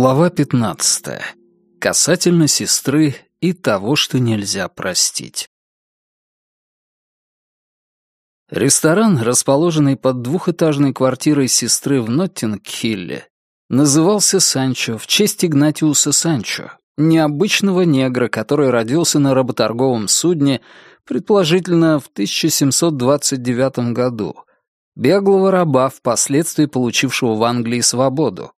Глава 15. Касательно сестры и того, что нельзя простить. Ресторан, расположенный под двухэтажной квартирой сестры в Ноттинг-Хилле, назывался «Санчо» в честь Игнатиуса Санчо, необычного негра, который родился на работорговом судне, предположительно, в 1729 году, беглого раба, впоследствии получившего в Англии свободу.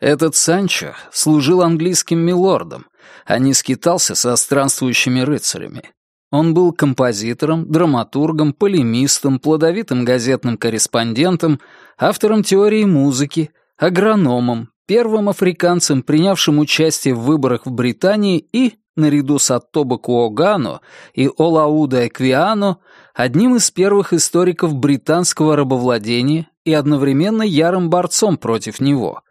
Этот Санчо служил английским милордом, а не скитался со странствующими рыцарями. Он был композитором, драматургом, полемистом, плодовитым газетным корреспондентом, автором теории музыки, агрономом, первым африканцем, принявшим участие в выборах в Британии и, наряду с Аттобо Куогано и Олауда Эквиано, одним из первых историков британского рабовладения и одновременно ярым борцом против него.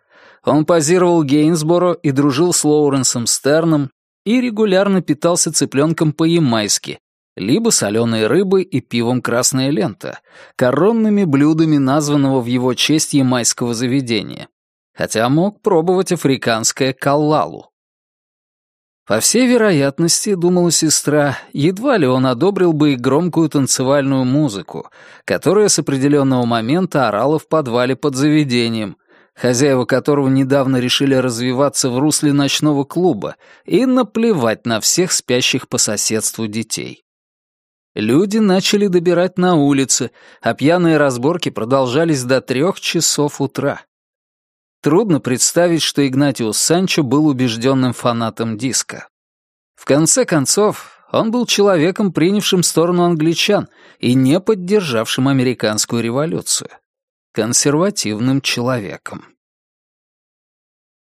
Он позировал Гейнсборо и дружил с Лоуренсом Стерном, и регулярно питался цыпленком по-ямайски, либо соленой рыбой и пивом «Красная лента», коронными блюдами названного в его честь ямайского заведения, хотя мог пробовать африканское каллалу. По всей вероятности, думала сестра, едва ли он одобрил бы и громкую танцевальную музыку, которая с определенного момента орала в подвале под заведением, хозяева которого недавно решили развиваться в русле ночного клуба и наплевать на всех спящих по соседству детей. Люди начали добирать на улице, а пьяные разборки продолжались до трех часов утра. Трудно представить, что Игнатиус Санчо был убежденным фанатом диска. В конце концов, он был человеком, принявшим сторону англичан и не поддержавшим американскую революцию консервативным человеком.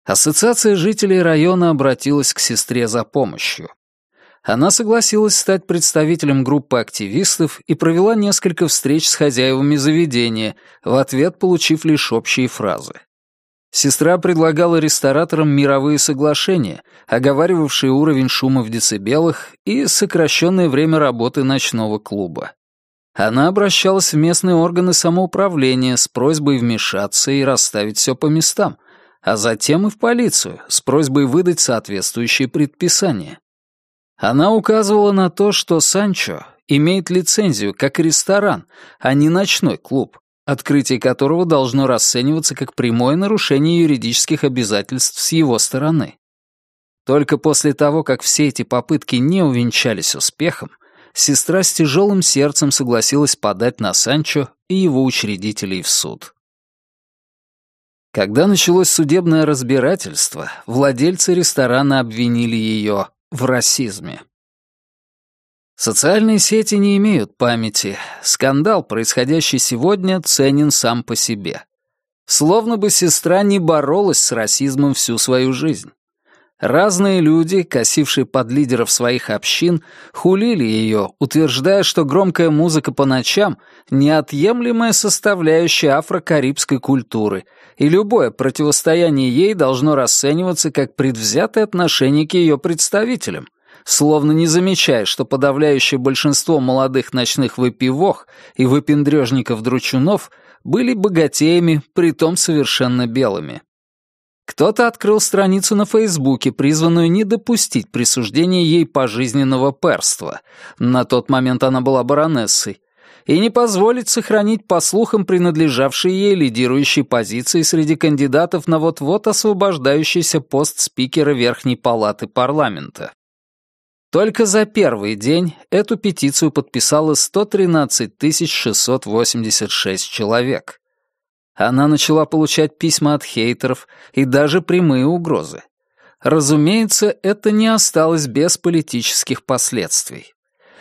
Ассоциация жителей района обратилась к сестре за помощью. Она согласилась стать представителем группы активистов и провела несколько встреч с хозяевами заведения, в ответ получив лишь общие фразы. Сестра предлагала рестораторам мировые соглашения, оговаривавшие уровень шума в децибелах и сокращенное время работы ночного клуба. Она обращалась в местные органы самоуправления с просьбой вмешаться и расставить все по местам, а затем и в полицию с просьбой выдать соответствующие предписания. Она указывала на то, что Санчо имеет лицензию как ресторан, а не ночной клуб, открытие которого должно расцениваться как прямое нарушение юридических обязательств с его стороны. Только после того, как все эти попытки не увенчались успехом, сестра с тяжелым сердцем согласилась подать на Санчо и его учредителей в суд. Когда началось судебное разбирательство, владельцы ресторана обвинили ее в расизме. Социальные сети не имеют памяти. Скандал, происходящий сегодня, ценен сам по себе. Словно бы сестра не боролась с расизмом всю свою жизнь. Разные люди, косившие под лидеров своих общин, хулили ее, утверждая, что громкая музыка по ночам — неотъемлемая составляющая афро-карибской культуры, и любое противостояние ей должно расцениваться как предвзятое отношение к ее представителям, словно не замечая, что подавляющее большинство молодых ночных выпивох и выпендрежников-дручунов были богатеями, притом совершенно белыми. Кто-то открыл страницу на Фейсбуке, призванную не допустить присуждения ей пожизненного перства. На тот момент она была баронессой. И не позволить сохранить, по слухам, принадлежавшие ей лидирующие позиции среди кандидатов на вот-вот освобождающийся пост спикера Верхней Палаты парламента. Только за первый день эту петицию подписало 113 686 человек она начала получать письма от хейтеров и даже прямые угрозы. Разумеется, это не осталось без политических последствий.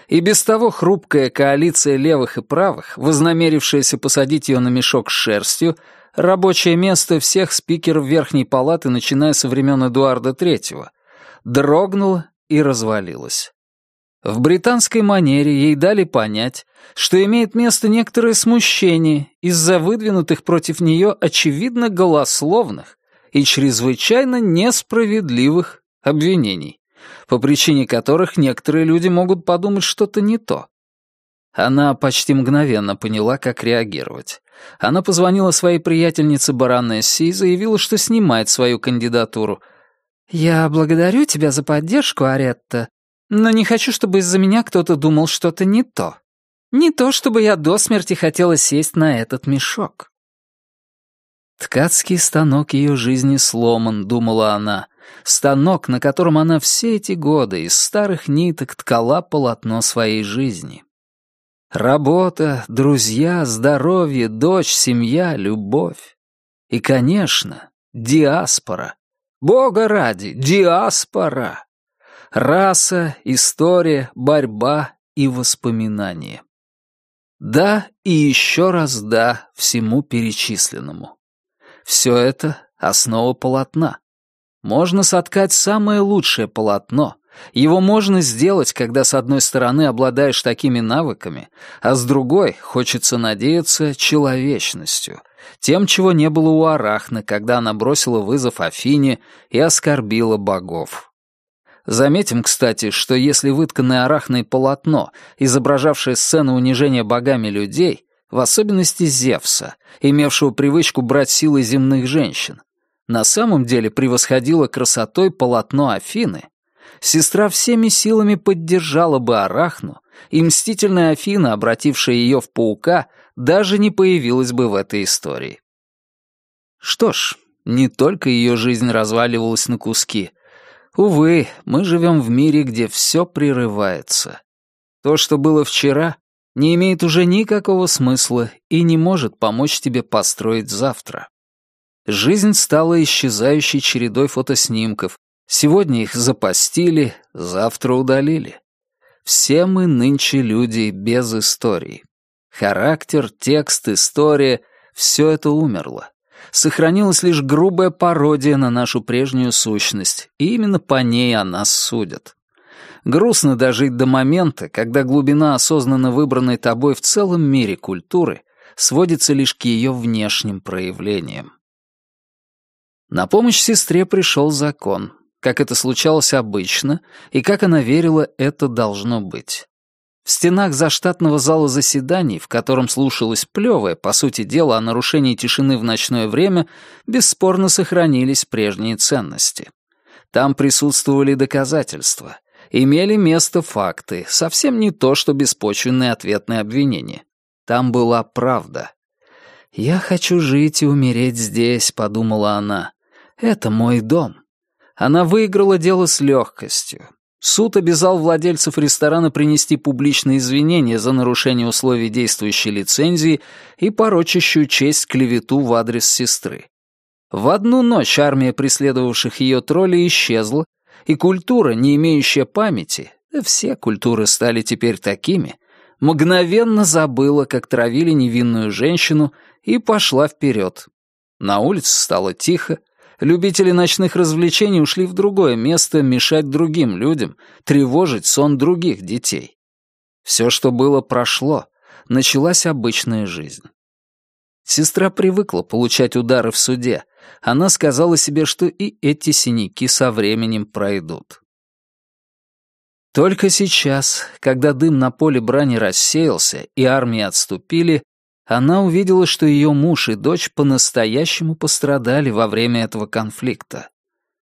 И без того хрупкая коалиция левых и правых, вознамерившаяся посадить ее на мешок с шерстью, рабочее место всех спикеров Верхней Палаты, начиная со времен Эдуарда III, дрогнула и развалилась. В британской манере ей дали понять, что имеет место некоторое смущение из-за выдвинутых против нее очевидно голословных и чрезвычайно несправедливых обвинений, по причине которых некоторые люди могут подумать что-то не то. Она почти мгновенно поняла, как реагировать. Она позвонила своей приятельнице баронессе и заявила, что снимает свою кандидатуру. «Я благодарю тебя за поддержку, Аретта, но не хочу, чтобы из-за меня кто-то думал что-то не то. Не то, чтобы я до смерти хотела сесть на этот мешок». Ткацкий станок ее жизни сломан, думала она. Станок, на котором она все эти годы из старых ниток ткала полотно своей жизни. Работа, друзья, здоровье, дочь, семья, любовь. И, конечно, диаспора. Бога ради, диаспора. Раса, история, борьба и воспоминания. Да и еще раз да всему перечисленному. Все это — основа полотна. Можно соткать самое лучшее полотно, его можно сделать, когда с одной стороны обладаешь такими навыками, а с другой, хочется надеяться, человечностью, тем, чего не было у Арахны, когда она бросила вызов Афине и оскорбила богов. Заметим, кстати, что если вытканное арахной полотно, изображавшее сцену унижения богами людей, в особенности Зевса, имевшего привычку брать силы земных женщин, на самом деле превосходило красотой полотно Афины, сестра всеми силами поддержала бы Арахну, и мстительная Афина, обратившая ее в паука, даже не появилась бы в этой истории. Что ж, не только ее жизнь разваливалась на куски. Увы, мы живем в мире, где все прерывается. То, что было вчера, не имеет уже никакого смысла и не может помочь тебе построить завтра. Жизнь стала исчезающей чередой фотоснимков, Сегодня их запостили, завтра удалили. Все мы нынче люди без истории. Характер, текст, история — все это умерло. Сохранилась лишь грубая пародия на нашу прежнюю сущность, и именно по ней о нас судят. Грустно дожить до момента, когда глубина осознанно выбранной тобой в целом мире культуры сводится лишь к ее внешним проявлениям. На помощь сестре пришел закон, как это случалось обычно, и как она верила, это должно быть. В стенах заштатного зала заседаний, в котором слушалось плевое, по сути дела, о нарушении тишины в ночное время, бесспорно сохранились прежние ценности. Там присутствовали доказательства, имели место факты, совсем не то, что беспочвенные ответные обвинения. Там была правда. «Я хочу жить и умереть здесь», — подумала она. «Это мой дом». Она выиграла дело с легкостью. Суд обязал владельцев ресторана принести публичные извинения за нарушение условий действующей лицензии и порочащую честь клевету в адрес сестры. В одну ночь армия преследовавших ее троллей исчезла, и культура, не имеющая памяти, все культуры стали теперь такими, мгновенно забыла, как травили невинную женщину, и пошла вперед. На улице стало тихо, Любители ночных развлечений ушли в другое место мешать другим людям, тревожить сон других детей. Все, что было, прошло. Началась обычная жизнь. Сестра привыкла получать удары в суде. Она сказала себе, что и эти синяки со временем пройдут. Только сейчас, когда дым на поле брани рассеялся и армии отступили, она увидела, что ее муж и дочь по-настоящему пострадали во время этого конфликта.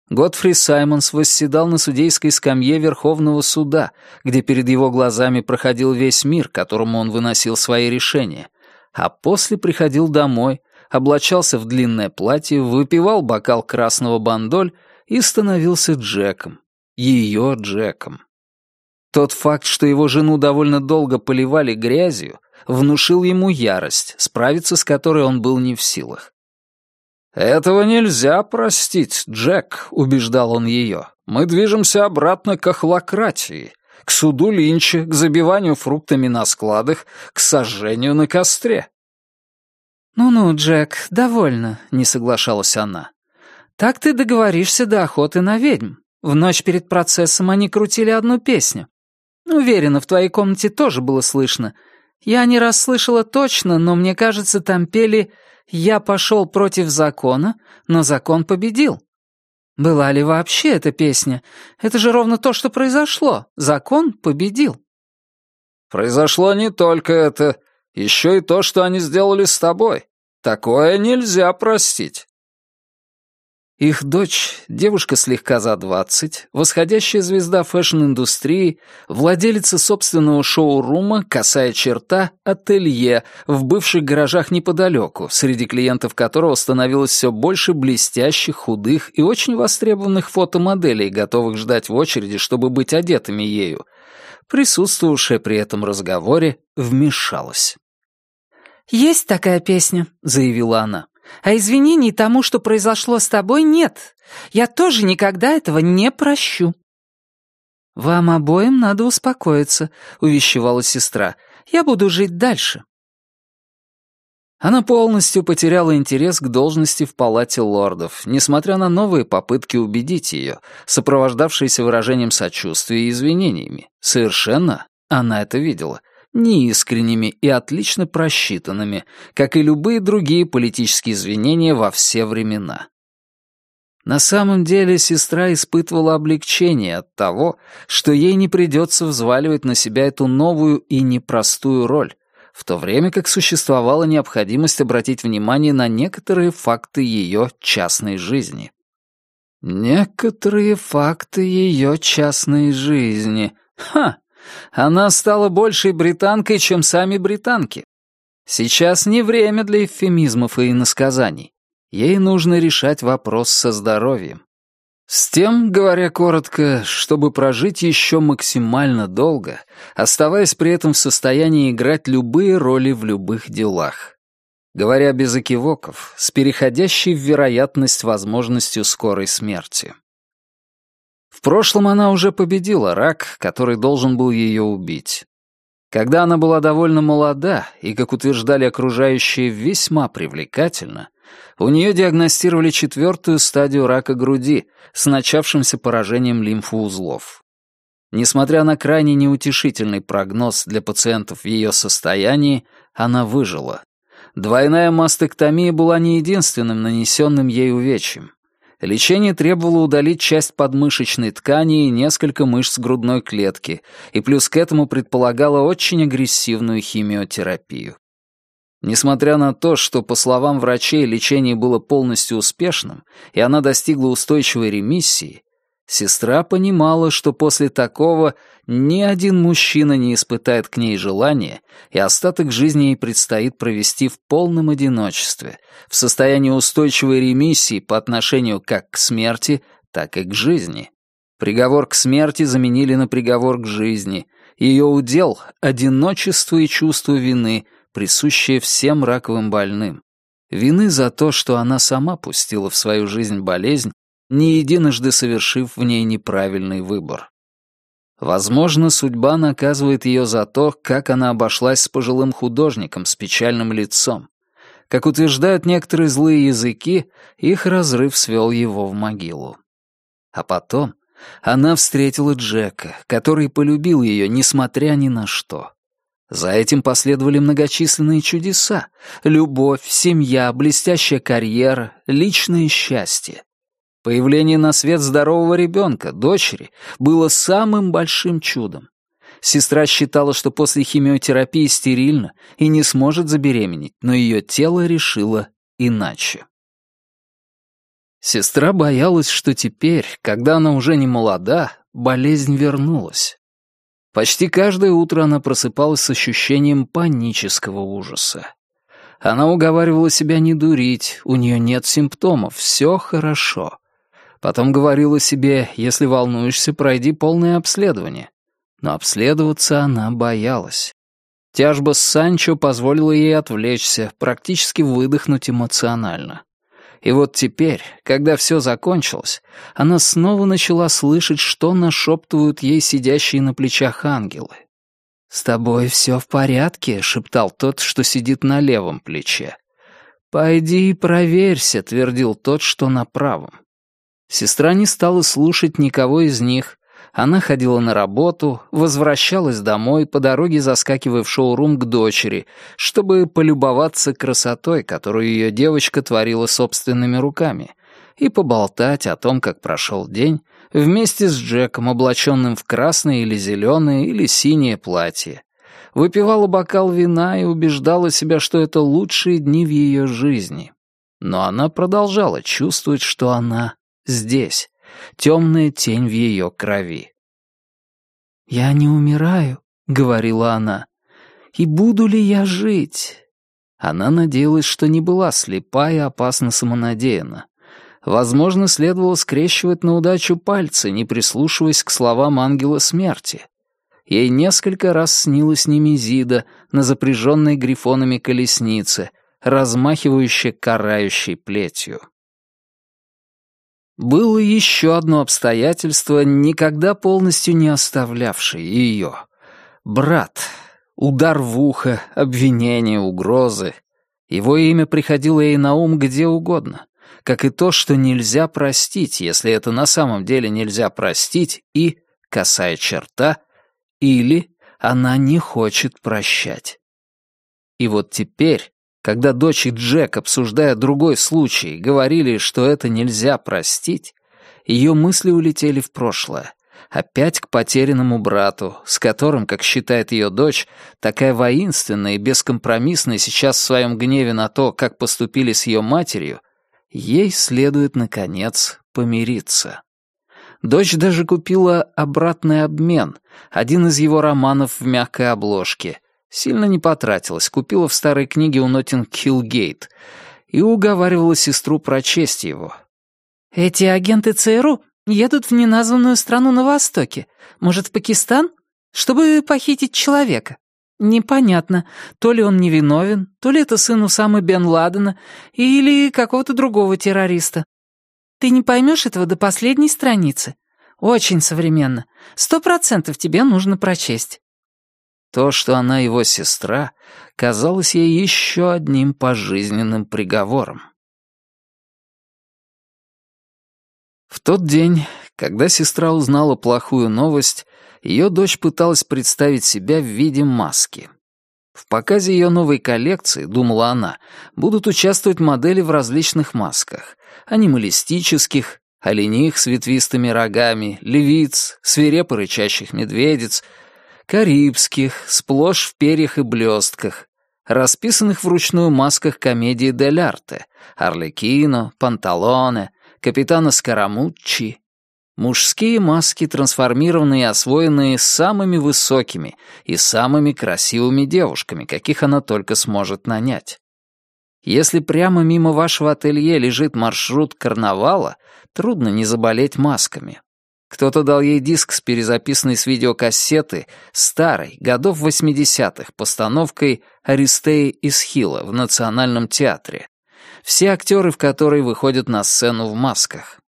Готфри Саймонс восседал на судейской скамье Верховного суда, где перед его глазами проходил весь мир, которому он выносил свои решения, а после приходил домой, облачался в длинное платье, выпивал бокал красного бандоль и становился Джеком. Ее Джеком. Тот факт, что его жену довольно долго поливали грязью, внушил ему ярость, справиться с которой он был не в силах. «Этого нельзя простить, Джек», — убеждал он ее. «Мы движемся обратно к охлократии, к суду Линча, к забиванию фруктами на складах, к сожжению на костре». «Ну-ну, Джек, довольно», — не соглашалась она. «Так ты договоришься до охоты на ведьм. В ночь перед процессом они крутили одну песню. Уверена, в твоей комнате тоже было слышно. Я не расслышала точно, но мне кажется, там пели «Я пошел против закона, но закон победил». Была ли вообще эта песня? Это же ровно то, что произошло. Закон победил. Произошло не только это, еще и то, что они сделали с тобой. Такое нельзя простить». Их дочь, девушка слегка за двадцать, восходящая звезда фэшн-индустрии, владелица собственного шоу-рума «Косая черта» ателье в бывших гаражах неподалеку, среди клиентов которого становилось все больше блестящих, худых и очень востребованных фотомоделей, готовых ждать в очереди, чтобы быть одетыми ею, присутствовавшая при этом разговоре, вмешалась. «Есть такая песня», — заявила она. А извинений тому, что произошло с тобой, нет. Я тоже никогда этого не прощу». «Вам обоим надо успокоиться», — увещевала сестра. «Я буду жить дальше». Она полностью потеряла интерес к должности в палате лордов, несмотря на новые попытки убедить ее, сопровождавшиеся выражением сочувствия и извинениями. Совершенно она это видела — неискренними и отлично просчитанными, как и любые другие политические извинения во все времена. На самом деле сестра испытывала облегчение от того, что ей не придется взваливать на себя эту новую и непростую роль, в то время как существовала необходимость обратить внимание на некоторые факты ее частной жизни. Некоторые факты ее частной жизни. Ха! Она стала большей британкой, чем сами британки. Сейчас не время для эвфемизмов и иносказаний. Ей нужно решать вопрос со здоровьем. С тем, говоря коротко, чтобы прожить еще максимально долго, оставаясь при этом в состоянии играть любые роли в любых делах. Говоря без экивоков, с переходящей в вероятность возможностью скорой смерти. Прошлом она уже победила рак, который должен был ее убить. Когда она была довольно молода и, как утверждали окружающие, весьма привлекательна, у нее диагностировали четвертую стадию рака груди с начавшимся поражением лимфоузлов. Несмотря на крайне неутешительный прогноз для пациентов в ее состоянии, она выжила. Двойная мастектомия была не единственным нанесенным ей увечьем. Лечение требовало удалить часть подмышечной ткани и несколько мышц грудной клетки, и плюс к этому предполагало очень агрессивную химиотерапию. Несмотря на то, что, по словам врачей, лечение было полностью успешным, и она достигла устойчивой ремиссии, Сестра понимала, что после такого ни один мужчина не испытает к ней желания, и остаток жизни ей предстоит провести в полном одиночестве, в состоянии устойчивой ремиссии по отношению как к смерти, так и к жизни. Приговор к смерти заменили на приговор к жизни. Ее удел — одиночество и чувство вины, присущее всем раковым больным. Вины за то, что она сама пустила в свою жизнь болезнь, не единожды совершив в ней неправильный выбор. Возможно, судьба наказывает ее за то, как она обошлась с пожилым художником с печальным лицом. Как утверждают некоторые злые языки, их разрыв свел его в могилу. А потом она встретила Джека, который полюбил ее, несмотря ни на что. За этим последовали многочисленные чудеса — любовь, семья, блестящая карьера, личное счастье. Появление на свет здорового ребенка, дочери, было самым большим чудом. Сестра считала, что после химиотерапии стерильна и не сможет забеременеть, но ее тело решило иначе. Сестра боялась, что теперь, когда она уже не молода, болезнь вернулась. Почти каждое утро она просыпалась с ощущением панического ужаса. Она уговаривала себя не дурить, у нее нет симптомов, все хорошо. Потом говорила себе, если волнуешься, пройди полное обследование. Но обследоваться она боялась. Тяжба с Санчо позволила ей отвлечься, практически выдохнуть эмоционально. И вот теперь, когда все закончилось, она снова начала слышать, что нашептывают ей сидящие на плечах ангелы. «С тобой все в порядке», — шептал тот, что сидит на левом плече. «Пойди и проверься», — твердил тот, что на правом. Сестра не стала слушать никого из них. Она ходила на работу, возвращалась домой, по дороге заскакивая в шоу-рум к дочери, чтобы полюбоваться красотой, которую ее девочка творила собственными руками, и поболтать о том, как прошел день, вместе с Джеком, облаченным в красное или зеленое или синее платье. выпивала бокал вина и убеждала себя, что это лучшие дни в ее жизни. Но она продолжала чувствовать, что она здесь, темная тень в ее крови. «Я не умираю», — говорила она, — «и буду ли я жить?» Она надеялась, что не была слепа и опасно самонадеяна. Возможно, следовало скрещивать на удачу пальцы, не прислушиваясь к словам ангела смерти. Ей несколько раз снилась Немезида на запряженной грифонами колеснице, размахивающая карающей плетью. Было еще одно обстоятельство, никогда полностью не оставлявшее ее. Брат. Удар в ухо, обвинение, угрозы. Его имя приходило ей на ум где угодно как и то, что нельзя простить, если это на самом деле нельзя простить, и, касая черта, или она не хочет прощать. И вот теперь, когда дочь и Джек, обсуждая другой случай, говорили, что это нельзя простить, ее мысли улетели в прошлое, опять к потерянному брату, с которым, как считает ее дочь, такая воинственная и бескомпромиссная сейчас в своем гневе на то, как поступили с ее матерью, Ей следует, наконец, помириться. Дочь даже купила «Обратный обмен», один из его романов в мягкой обложке. Сильно не потратилась, купила в старой книге у Ноттинг-Хилл-Гейт и уговаривала сестру прочесть его. «Эти агенты ЦРУ едут в неназванную страну на Востоке. Может, в Пакистан? Чтобы похитить человека. Непонятно, то ли он невиновен, то ли это сын Усамы бен Ладена или какого-то другого террориста. Ты не поймешь этого до последней страницы. Очень современно. Сто процентов тебе нужно прочесть. То, что она его сестра, казалось ей еще одним пожизненным приговором. В тот день, когда сестра узнала плохую новость, ее дочь пыталась представить себя в виде маски. В показе ее новой коллекции, думала она, будут участвовать модели в различных масках. Анималистических, олених с ветвистыми рогами, левиц, свирепо рычащих медведиц, карибских, сплошь в перьях и блестках, расписанных вручную масках комедии дель арте, Арлекино, Панталоне, Капитана Скарамуччи, Мужские маски, трансформированные и освоенные самыми высокими и самыми красивыми девушками, каких она только сможет нанять. Если прямо мимо вашего ателье лежит маршрут карнавала, трудно не заболеть масками. Кто-то дал ей диск с перезаписанной с видеокассеты, старой, годов 80-х, постановкой «Аристеи из Хила» в Национальном театре. Все актеры в которой выходят на сцену в масках.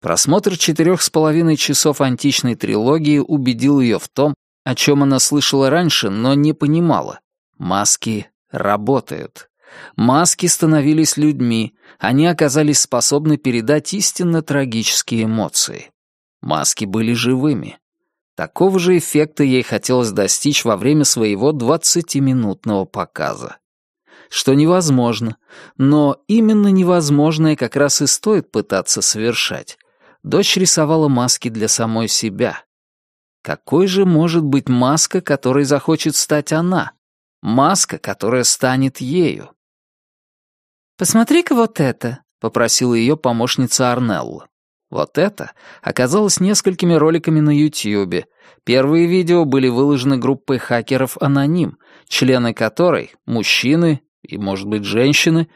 Просмотр четырех с половиной часов античной трилогии убедил ее в том, о чем она слышала раньше, но не понимала. Маски работают. Маски становились людьми, они оказались способны передать истинно трагические эмоции. Маски были живыми. Такого же эффекта ей хотелось достичь во время своего двадцатиминутного показа. Что невозможно, но именно невозможное как раз и стоит пытаться совершать дочь рисовала маски для самой себя. Какой же может быть маска, которой захочет стать она? Маска, которая станет ею. «Посмотри-ка вот это», — попросила ее помощница Арнелла. Вот это оказалось несколькими роликами на Ютьюбе. Первые видео были выложены группой хакеров «Аноним», члены которой, мужчины и, может быть, женщины,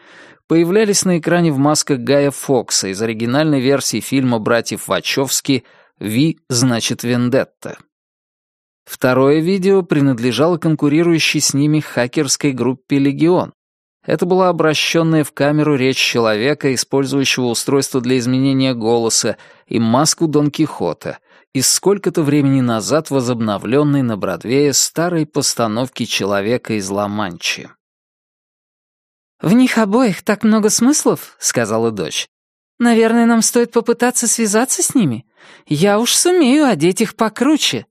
появлялись на экране в масках Гая Фокса из оригинальной версии фильма братьев Вачовски «Ви значит Вендетта». Второе видео принадлежало конкурирующей с ними хакерской группе «Легион». Это была обращенная в камеру речь человека, использующего устройство для изменения голоса, и маску Дон Кихота, из сколько-то времени назад возобновленной на Бродвее старой постановки «Человека из Ла-Манчи». «В них обоих так много смыслов», — сказала дочь. «Наверное, нам стоит попытаться связаться с ними. Я уж сумею одеть их покруче».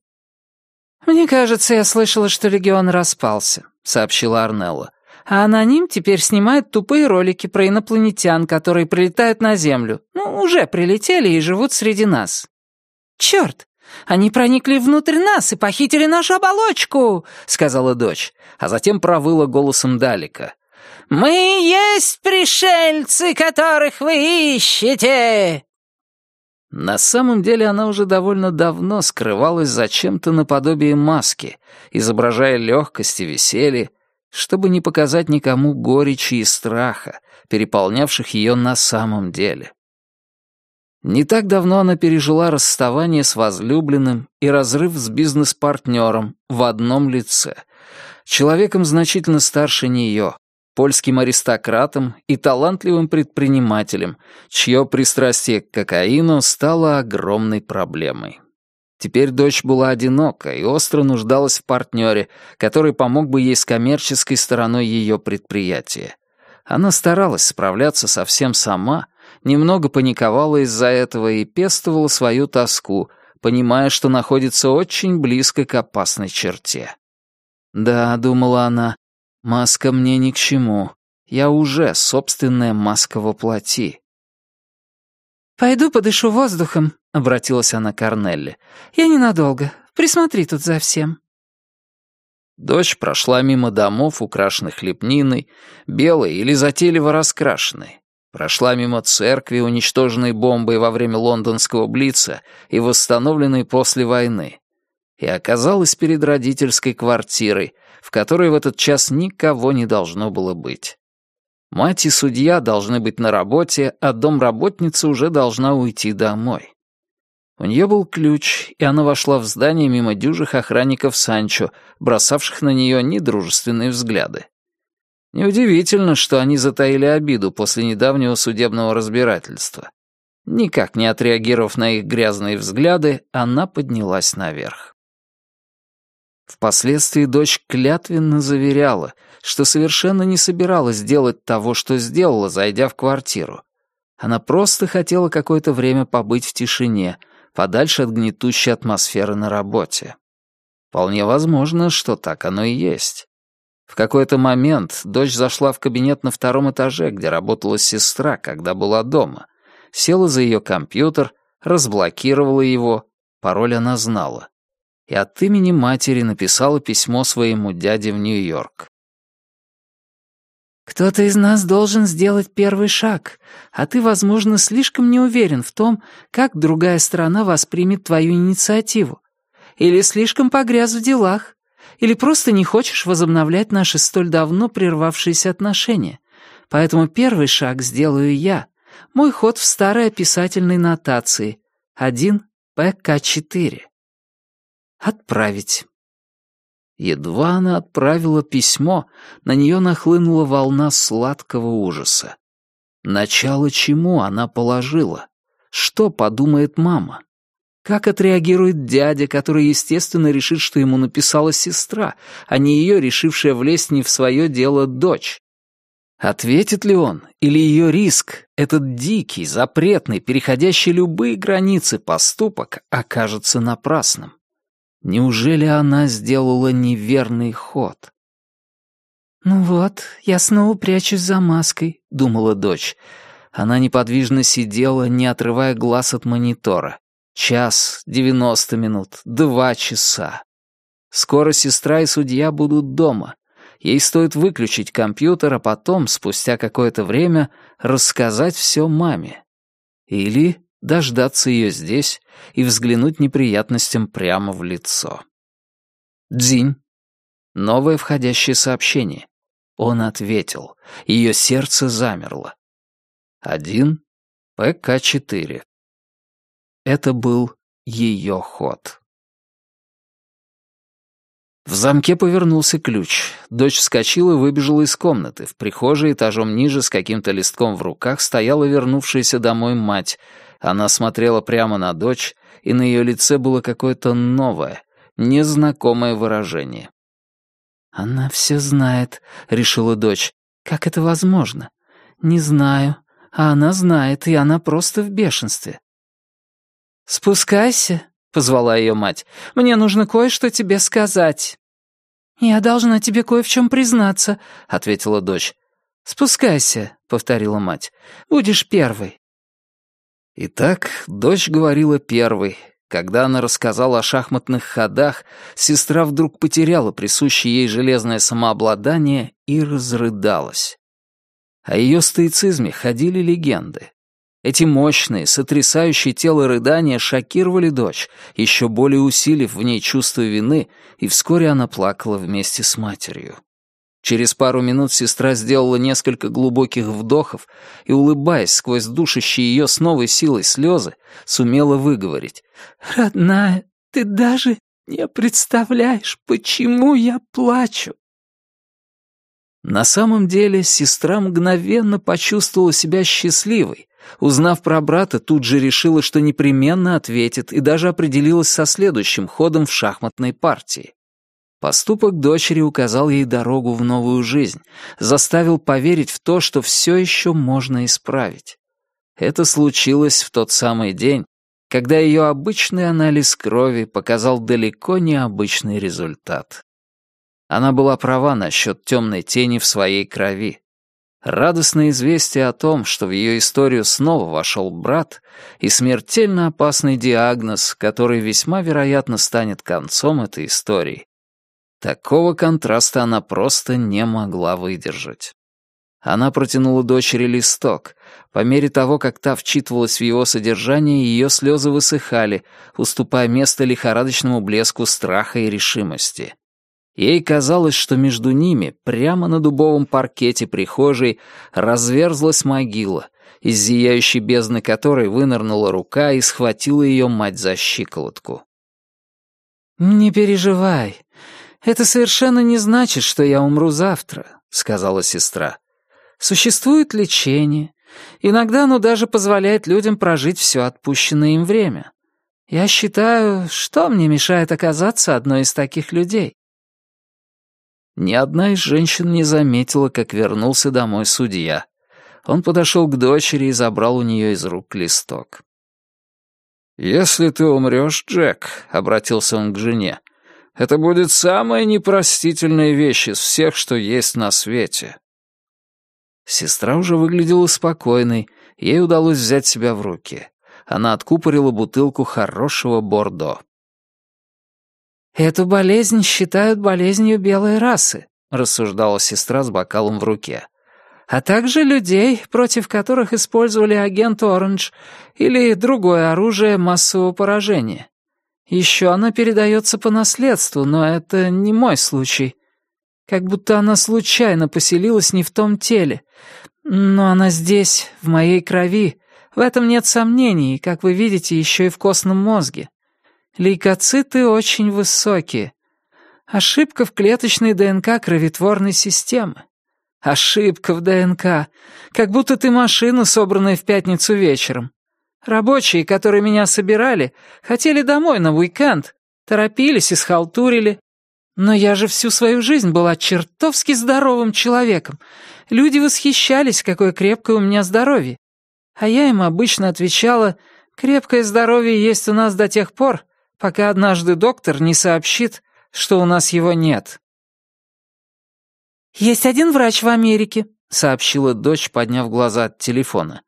«Мне кажется, я слышала, что Легион распался», — сообщила Арнелла. «А аноним теперь снимает тупые ролики про инопланетян, которые прилетают на Землю. Ну, уже прилетели и живут среди нас». «Чёрт! Они проникли внутрь нас и похитили нашу оболочку!» — сказала дочь, а затем провыла голосом Далика. «Мы есть пришельцы, которых вы ищете!» На самом деле она уже довольно давно скрывалась за чем-то наподобие маски, изображая легкость и веселье, чтобы не показать никому горечи и страха, переполнявших ее на самом деле. Не так давно она пережила расставание с возлюбленным и разрыв с бизнес-партнером в одном лице, человеком значительно старше нее, польским аристократом и талантливым предпринимателем, чье пристрастие к кокаину стало огромной проблемой. Теперь дочь была одинока и остро нуждалась в партнере, который помог бы ей с коммерческой стороной ее предприятия. Она старалась справляться совсем сама, немного паниковала из-за этого и пестовала свою тоску, понимая, что находится очень близко к опасной черте. «Да», — думала она, — «маска мне ни к чему. Я уже собственная маска во плоти». «Пойду подышу воздухом», — обратилась она к Корнелли. «Я ненадолго. Присмотри тут за всем». Дочь прошла мимо домов, украшенных лепниной, белой или затейливо раскрашенной. Прошла мимо церкви, уничтоженной бомбой во время лондонского Блица и восстановленной после войны. И оказалась перед родительской квартирой, в которой в этот час никого не должно было быть. Мать и судья должны быть на работе, а домработница уже должна уйти домой. У нее был ключ, и она вошла в здание мимо дюжих охранников Санчо, бросавших на нее недружественные взгляды. Неудивительно, что они затаили обиду после недавнего судебного разбирательства. Никак не отреагировав на их грязные взгляды, она поднялась наверх. Впоследствии дочь клятвенно заверяла, что совершенно не собиралась делать того, что сделала, зайдя в квартиру. Она просто хотела какое-то время побыть в тишине, подальше от гнетущей атмосферы на работе. Вполне возможно, что так оно и есть. В какой-то момент дочь зашла в кабинет на втором этаже, где работала сестра, когда была дома. Села за ее компьютер, разблокировала его, пароль она знала. И от имени матери написала письмо своему дяде в Нью-Йорк. «Кто-то из нас должен сделать первый шаг, а ты, возможно, слишком не уверен в том, как другая сторона воспримет твою инициативу. Или слишком погряз в делах. Или просто не хочешь возобновлять наши столь давно прервавшиеся отношения. Поэтому первый шаг сделаю я. Мой ход в старой описательной нотации. 1 ПК-4. Отправить. Едва она отправила письмо, на нее нахлынула волна сладкого ужаса. Начало чему она положила? Что подумает мама? Как отреагирует дядя, который, естественно, решит, что ему написала сестра, а не ее, решившая влезть не в свое дело дочь? Ответит ли он, или ее риск, этот дикий, запретный, переходящий любые границы поступок, окажется напрасным? Неужели она сделала неверный ход? «Ну вот, я снова прячусь за маской», — думала дочь. Она неподвижно сидела, не отрывая глаз от монитора. Час, девяносто минут, два часа. Скоро сестра и судья будут дома. Ей стоит выключить компьютер, а потом, спустя какое-то время, рассказать все маме. Или дождаться ее здесь и взглянуть неприятностям прямо в лицо. Дзинь. Новое входящее сообщение. Он ответил. Ее сердце замерло. Один. ПК-4. Это был ее ход. В замке повернулся ключ. Дочь вскочила и выбежала из комнаты. В прихожей этажом ниже с каким-то листком в руках стояла вернувшаяся домой мать. Она смотрела прямо на дочь, и на ее лице было какое-то новое, незнакомое выражение. «Она все знает», — решила дочь. «Как это возможно?» «Не знаю. А она знает, и она просто в бешенстве. «Спускайся», — позвала ее мать. «Мне нужно кое-что тебе сказать». «Я должна тебе кое в чем признаться», — ответила дочь. «Спускайся», — повторила мать. «Будешь первой». Итак, дочь говорила первой, Когда она рассказала о шахматных ходах, сестра вдруг потеряла присущее ей железное самообладание и разрыдалась. О ее стоицизме ходили легенды. Эти мощные, сотрясающие тело рыдания шокировали дочь, еще более усилив в ней чувство вины, и вскоре она плакала вместе с матерью. Через пару минут сестра сделала несколько глубоких вдохов и, улыбаясь сквозь душащие ее с новой силой слезы, сумела выговорить. «Родная, ты даже не представляешь, почему я плачу». На самом деле сестра мгновенно почувствовала себя счастливой. Узнав про брата, тут же решила, что непременно ответит и даже определилась со следующим ходом в шахматной партии. Поступок дочери указал ей дорогу в новую жизнь, заставил поверить в то, что все еще можно исправить. Это случилось в тот самый день, когда ее обычный анализ крови показал далеко необычный результат. Она была права насчет темной тени в своей крови. Радостное известие о том, что в ее историю снова вошел брат, и смертельно опасный диагноз, который весьма вероятно станет концом этой истории, Такого контраста она просто не могла выдержать. Она протянула дочери листок. По мере того, как та вчитывалась в его содержание, ее слезы высыхали, уступая место лихорадочному блеску страха и решимости. Ей казалось, что между ними, прямо на дубовом паркете прихожей, разверзлась могила, из зияющей бездны которой вынырнула рука и схватила ее мать за щиколотку. «Не переживай, «Это совершенно не значит, что я умру завтра», — сказала сестра. «Существует лечение. Иногда оно даже позволяет людям прожить все отпущенное им время. Я считаю, что мне мешает оказаться одной из таких людей?» Ни одна из женщин не заметила, как вернулся домой судья. Он подошел к дочери и забрал у нее из рук листок. «Если ты умрешь, Джек», — обратился он к жене, — это будет самая непростительная вещь из всех, что есть на свете». Сестра уже выглядела спокойной, ей удалось взять себя в руки. Она откупорила бутылку хорошего бордо. «Эту болезнь считают болезнью белой расы», — рассуждала сестра с бокалом в руке. «А также людей, против которых использовали агент Оранж или другое оружие массового поражения. Еще она передается по наследству, но это не мой случай. Как будто она случайно поселилась не в том теле. Но она здесь, в моей крови. В этом нет сомнений, как вы видите, еще и в костном мозге. Лейкоциты очень высокие. Ошибка в клеточной ДНК кровотворной системы. Ошибка в ДНК. Как будто ты машина, собранная в пятницу вечером. Рабочие, которые меня собирали, хотели домой на уикенд, торопились и схалтурили. Но я же всю свою жизнь была чертовски здоровым человеком. Люди восхищались, какое крепкое у меня здоровье. А я им обычно отвечала, крепкое здоровье есть у нас до тех пор, пока однажды доктор не сообщит, что у нас его нет. «Есть один врач в Америке», — сообщила дочь, подняв глаза от телефона.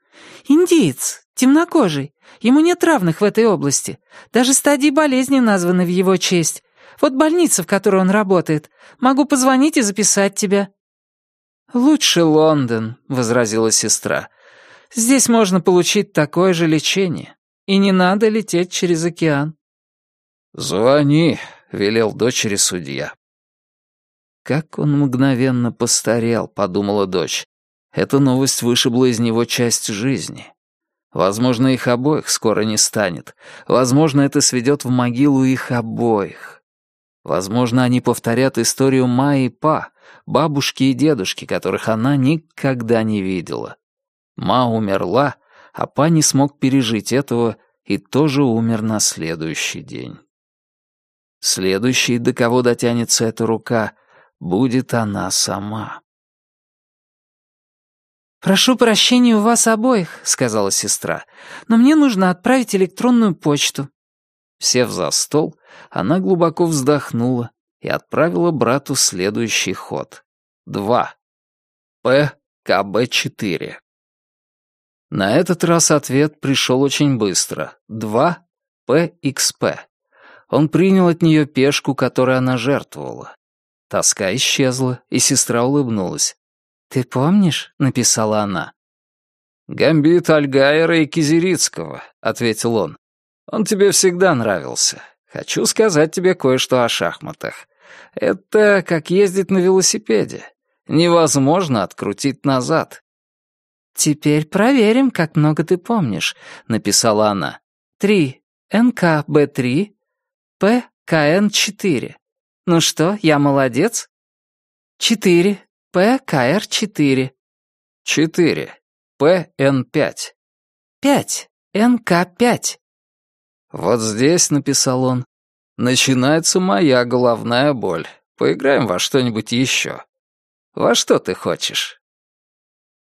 «Индиец, Темнокожий. Ему нет равных в этой области. Даже стадии болезни названы в его честь. Вот больница, в которой он работает. Могу позвонить и записать тебя». «Лучше Лондон», — возразила сестра. «Здесь можно получить такое же лечение. И не надо лететь через океан». «Звони», — велел дочери судья. «Как он мгновенно постарел», — подумала дочь. Эта новость вышибла из него часть жизни. Возможно, их обоих скоро не станет. Возможно, это сведет в могилу их обоих. Возможно, они повторят историю Ма и Па, бабушки и дедушки, которых она никогда не видела. Ма умерла, а Па не смог пережить этого и тоже умер на следующий день. Следующий, до кого дотянется эта рука, будет она сама. «Прошу прощения у вас обоих», — сказала сестра, «но мне нужно отправить электронную почту». Сев за стол, она глубоко вздохнула и отправила брату следующий ход. Два. ПКБ-4. На этот раз ответ пришел очень быстро. Два ПХП. Он принял от нее пешку, которой она жертвовала. Тоска исчезла, и сестра улыбнулась. «Ты помнишь?» — написала она. «Гамбит Альгайера и Кизерицкого», — ответил он. «Он тебе всегда нравился. Хочу сказать тебе кое-что о шахматах. Это как ездить на велосипеде. Невозможно открутить назад». «Теперь проверим, как много ты помнишь», — написала она. «Три. НКБ-3. ПКН-4. Ну что, я молодец?» «Четыре. ПКР-4». «Четыре. ПН-5». «Пять. НК-5». «Вот здесь», — написал он, — «начинается моя головная боль. Поиграем во что-нибудь еще. Во что ты хочешь?»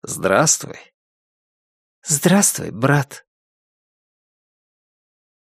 «Здравствуй». «Здравствуй, брат».